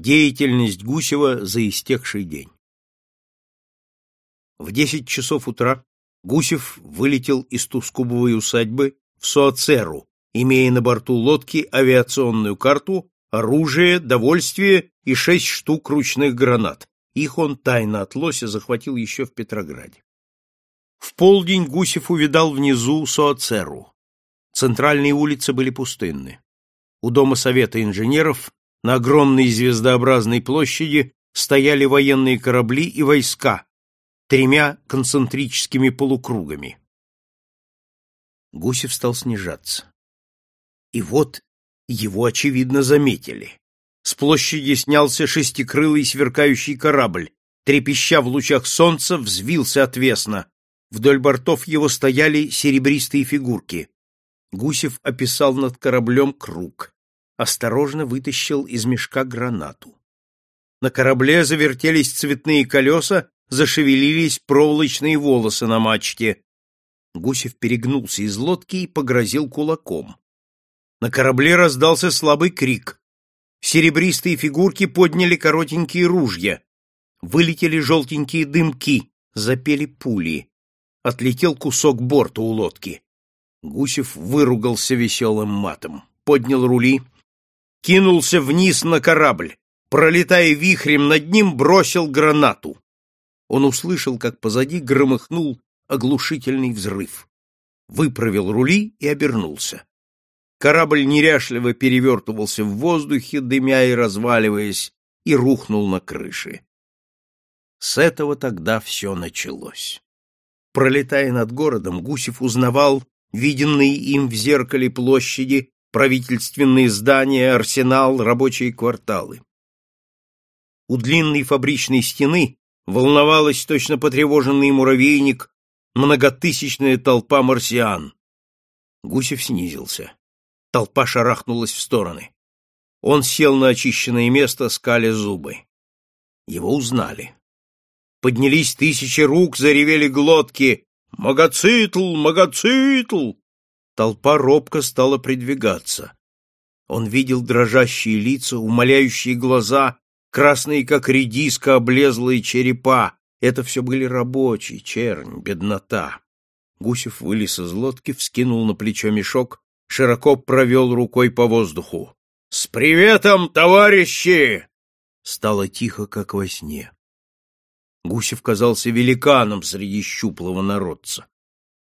Деятельность Гусева за истекший день. В десять часов утра Гусев вылетел из Тускубовой усадьбы в Суацеру, имея на борту лодки авиационную карту, оружие, довольствие и шесть штук ручных гранат. Их он тайно от лося захватил еще в Петрограде. В полдень Гусев увидал внизу Суацеру. Центральные улицы были пустынны. У дома Совета инженеров на огромной звездообразной площади стояли военные корабли и войска тремя концентрическими полукругами. Гусев стал снижаться. И вот его, очевидно, заметили. С площади снялся шестикрылый сверкающий корабль, трепеща в лучах солнца, взвился отвесно. Вдоль бортов его стояли серебристые фигурки. Гусев описал над кораблем круг осторожно вытащил из мешка гранату. На корабле завертелись цветные колеса, зашевелились проволочные волосы на мачте. Гусев перегнулся из лодки и погрозил кулаком. На корабле раздался слабый крик. Серебристые фигурки подняли коротенькие ружья. Вылетели желтенькие дымки, запели пули. Отлетел кусок борта у лодки. Гусев выругался веселым матом, поднял рули, кинулся вниз на корабль, пролетая вихрем над ним, бросил гранату. Он услышал, как позади громыхнул оглушительный взрыв. Выправил рули и обернулся. Корабль неряшливо перевертывался в воздухе, дымя и разваливаясь, и рухнул на крыше. С этого тогда все началось. Пролетая над городом, Гусев узнавал виденные им в зеркале площади правительственные здания, арсенал, рабочие кварталы. У длинной фабричной стены волновалась точно потревоженный муравейник многотысячная толпа марсиан. Гусев снизился. Толпа шарахнулась в стороны. Он сел на очищенное место, скаля зубы. Его узнали. Поднялись тысячи рук, заревели глотки. «Магоцитл! Магоцитл!» Толпа робко стала придвигаться. Он видел дрожащие лица, умоляющие глаза, красные, как редиска, облезлые черепа. Это все были рабочие, чернь, беднота. Гусев вылез из лодки, вскинул на плечо мешок, широко провел рукой по воздуху. — С приветом, товарищи! Стало тихо, как во сне. Гусев казался великаном среди щуплого народца.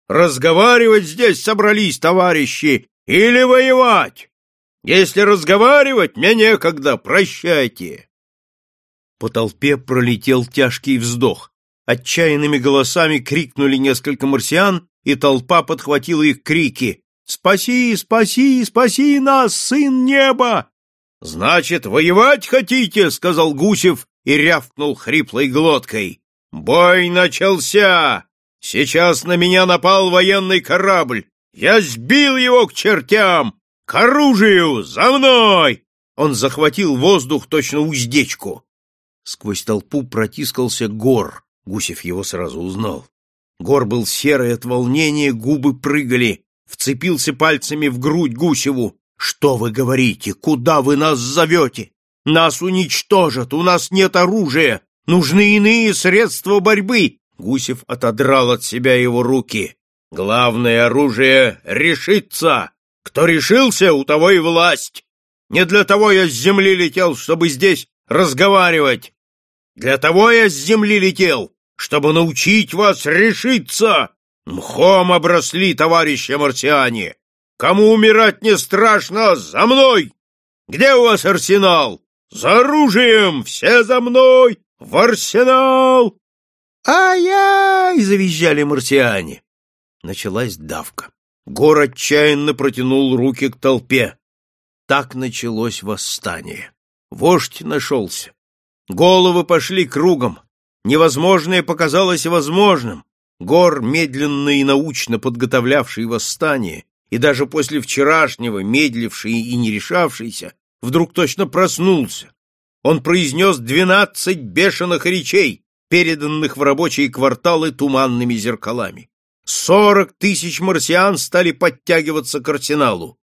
Разговаривать здесь собрались, товарищи, или воевать? Если разговаривать, мне некогда, прощайте. По толпе пролетел тяжкий вздох. Отчаянными голосами крикнули несколько марсиан, и толпа подхватила их крики. «Спаси, спаси, спаси нас, сын неба!» «Значит, воевать хотите?» — сказал Гусев и рявкнул хриплой глоткой. «Бой начался! Сейчас на меня напал военный корабль. Я сбил его к чертям! К оружию! За мной!» Он захватил воздух точно уздечку. Сквозь толпу протискался Гор. Гусев его сразу узнал. Гор был серый от волнения, губы прыгали. Вцепился пальцами в грудь Гусеву. «Что вы говорите? Куда вы нас зовете? Нас уничтожат, у нас нет оружия. Нужны иные средства борьбы. Гусев отодрал от себя его руки. «Главное оружие — решиться! Кто решился, у того и власть! Не для того я с земли летел, чтобы здесь разговаривать! Для того я с земли летел, чтобы научить вас решиться! Мхом обросли, товарищи марсиане! Кому умирать не страшно, за мной! Где у вас арсенал? За оружием! Все за мной! В арсенал! «Ай-яй!» — завизжали марсиане. Началась давка. Гор отчаянно протянул руки к толпе. Так началось восстание. Вождь нашелся. Головы пошли кругом. Невозможное показалось возможным. Гор, медленно и научно подготовлявший восстание, и даже после вчерашнего медливший и не решавшийся, вдруг точно проснулся. Он произнес двенадцать бешеных речей, переданных в рабочие кварталы туманными зеркалами. Сорок тысяч марсиан стали подтягиваться к арсеналу.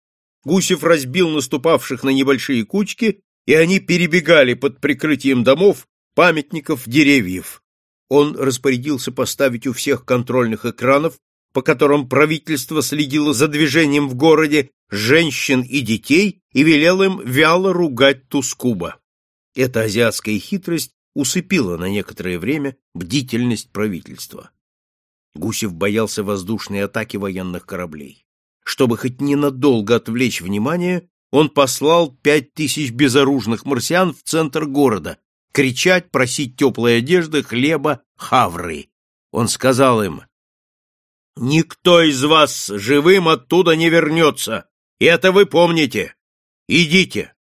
Гусев разбил наступавших на небольшие кучки, и они перебегали под прикрытием домов, памятников, деревьев. Он распорядился поставить у всех контрольных экранов, по которым правительство следило за движением в городе женщин и детей, и велел им вяло ругать Тускуба. Эта азиатская хитрость усыпила на некоторое время бдительность правительства. Гусев боялся воздушной атаки военных кораблей. Чтобы хоть ненадолго отвлечь внимание, он послал пять тысяч безоружных марсиан в центр города, кричать, просить теплой одежды, хлеба, хавры. Он сказал им, «Никто из вас живым оттуда не вернется, это вы помните. Идите!»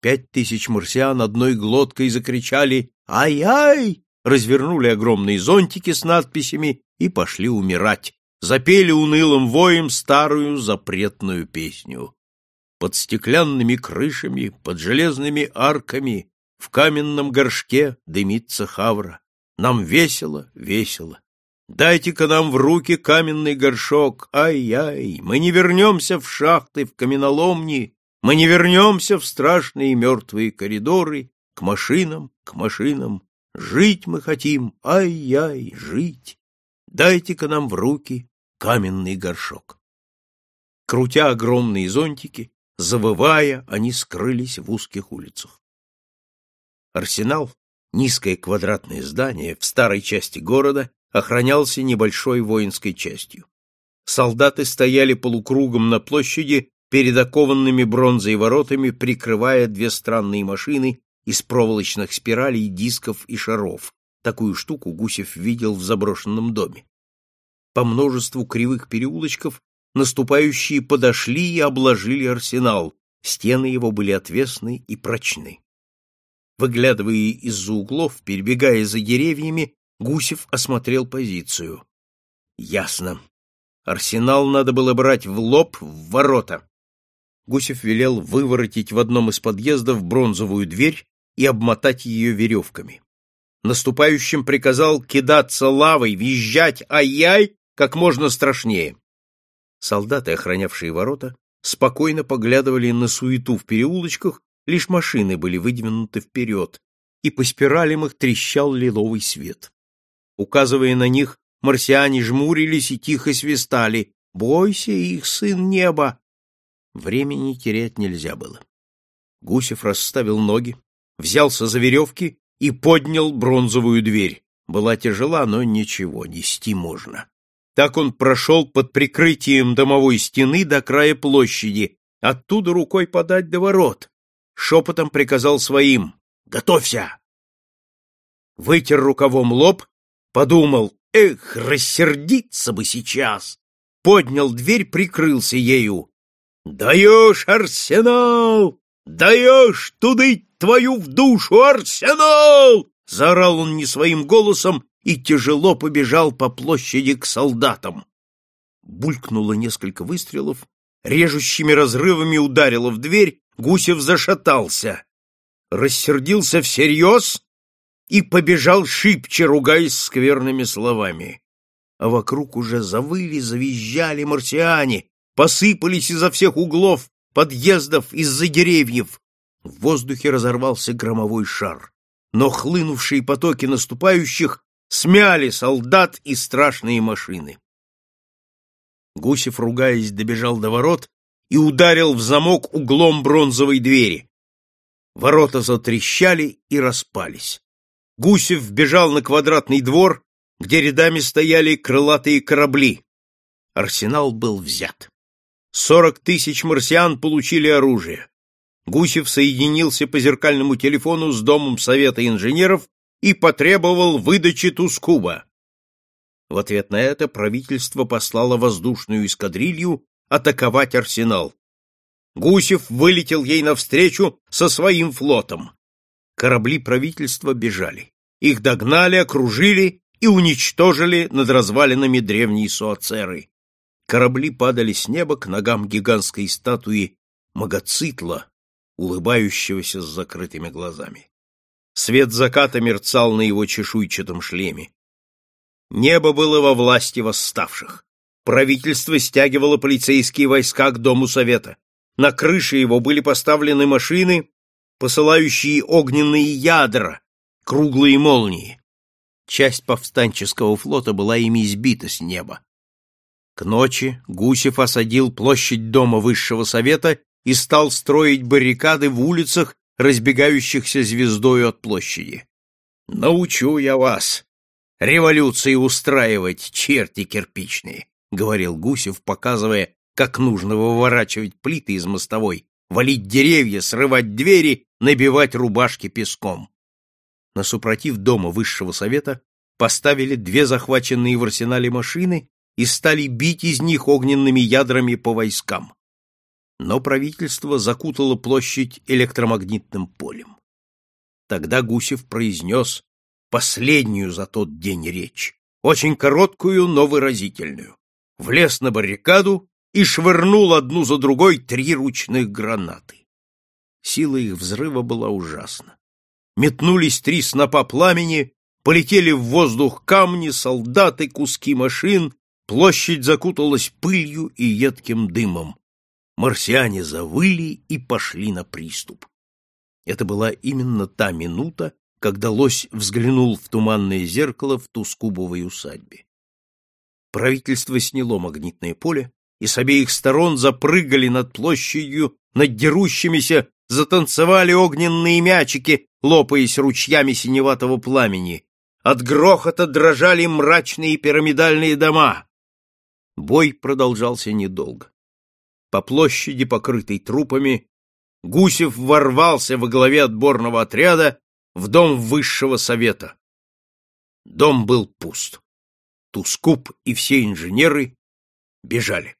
Пять тысяч марсиан одной глоткой закричали «Ай-ай!», развернули огромные зонтики с надписями и пошли умирать, запели унылым воем старую запретную песню. Под стеклянными крышами, под железными арками, в каменном горшке дымится хавра. Нам весело, весело. Дайте-ка нам в руки каменный горшок. Ай-яй, мы не вернемся в шахты, в каменоломни, мы не вернемся в страшные мертвые коридоры, к машинам, к машинам. Жить мы хотим, ай-яй, жить. Дайте-ка нам в руки каменный горшок. Крутя огромные зонтики, завывая, они скрылись в узких улицах. Арсенал, низкое квадратное здание в старой части города, охранялся небольшой воинской частью. Солдаты стояли полукругом на площади перед окованными бронзой воротами, прикрывая две странные машины из проволочных спиралей, дисков и шаров. Такую штуку Гусев видел в заброшенном доме. По множеству кривых переулочков наступающие подошли и обложили арсенал, стены его были отвесны и прочны. Выглядывая из-за углов, перебегая за деревьями, Гусев осмотрел позицию. Ясно. Арсенал надо было брать в лоб, в ворота. Гусев велел выворотить в одном из подъездов бронзовую дверь и обмотать ее веревками. Наступающим приказал кидаться лавой, визжать «Ай-яй!» как можно страшнее. Солдаты, охранявшие ворота, спокойно поглядывали на суету в переулочках, лишь машины были выдвинуты вперед, и по спиралям их трещал лиловый свет. Указывая на них, марсиане жмурились и тихо свистали «Бойся их, сын неба!» Времени терять нельзя было. Гусев расставил ноги, взялся за веревки и поднял бронзовую дверь. Была тяжела, но ничего, нести можно. Так он прошел под прикрытием домовой стены до края площади, оттуда рукой подать до ворот. Шепотом приказал своим «Готовься!» Вытер рукавом лоб, подумал «Эх, рассердиться бы сейчас!» Поднял дверь, прикрылся ею. «Даешь, Арсенал! Даешь туды твою в душу, Арсенал!» Заорал он не своим голосом и тяжело побежал по площади к солдатам. Булькнуло несколько выстрелов, режущими разрывами ударило в дверь, Гусев зашатался, рассердился всерьез и побежал шибче, ругаясь скверными словами. А вокруг уже завыли, завизжали марсиане, посыпались изо всех углов, подъездов, из-за деревьев. В воздухе разорвался громовой шар, но хлынувшие потоки наступающих смяли солдат и страшные машины. Гусев, ругаясь, добежал до ворот и ударил в замок углом бронзовой двери. Ворота затрещали и распались. Гусев бежал на квадратный двор, где рядами стояли крылатые корабли. Арсенал был взят. Сорок тысяч марсиан получили оружие. Гусев соединился по зеркальному телефону с Домом Совета инженеров и потребовал выдачи Тускуба. В ответ на это правительство послало воздушную эскадрилью атаковать арсенал. Гусев вылетел ей навстречу со своим флотом. Корабли правительства бежали. Их догнали, окружили и уничтожили над развалинами древней Суацеры. Корабли падали с неба к ногам гигантской статуи Магоцитла, улыбающегося с закрытыми глазами. Свет заката мерцал на его чешуйчатом шлеме. Небо было во власти восставших. Правительство стягивало полицейские войска к Дому Совета. На крыше его были поставлены машины, посылающие огненные ядра, круглые молнии. Часть повстанческого флота была ими избита с неба. К ночи Гусев осадил площадь Дома Высшего Совета и стал строить баррикады в улицах, разбегающихся звездою от площади. «Научу я вас революции устраивать, черти кирпичные», — говорил Гусев, показывая, как нужно выворачивать плиты из мостовой, валить деревья, срывать двери, набивать рубашки песком. На супротив Дома Высшего Совета поставили две захваченные в арсенале машины и стали бить из них огненными ядрами по войскам. Но правительство закутало площадь электромагнитным полем. Тогда Гусев произнес последнюю за тот день речь, очень короткую, но выразительную. Влез на баррикаду и швырнул одну за другой три ручных гранаты. Сила их взрыва была ужасна. Метнулись три снопа пламени, полетели в воздух камни, солдаты, куски машин, Площадь закуталась пылью и едким дымом. Марсиане завыли и пошли на приступ. Это была именно та минута, когда лось взглянул в туманное зеркало в Тускубовой усадьбе. Правительство сняло магнитное поле, и с обеих сторон запрыгали над площадью, над дерущимися, затанцевали огненные мячики, лопаясь ручьями синеватого пламени. От грохота дрожали мрачные пирамидальные дома. Бой продолжался недолго. По площади, покрытой трупами, Гусев ворвался во главе отборного отряда в дом высшего совета. Дом был пуст. Тускуп и все инженеры бежали.